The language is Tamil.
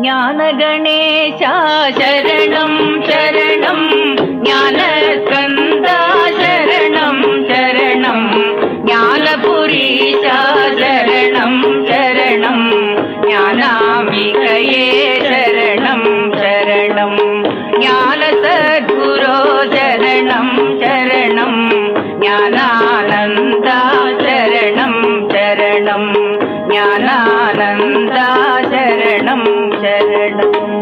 ஞானகணேஷா சரணம். சரணம் ஞானஸ்கந்தா சரணம். சரணம் ஞானபுரீஷா சரணம். சரணம் ஞானாமிகையே சரணம் சரணம். ஞான சத்குரோ சரணம். சரணம் ஞானானந்தா சரணம் சரணம். ஞானானந்தா शरणम्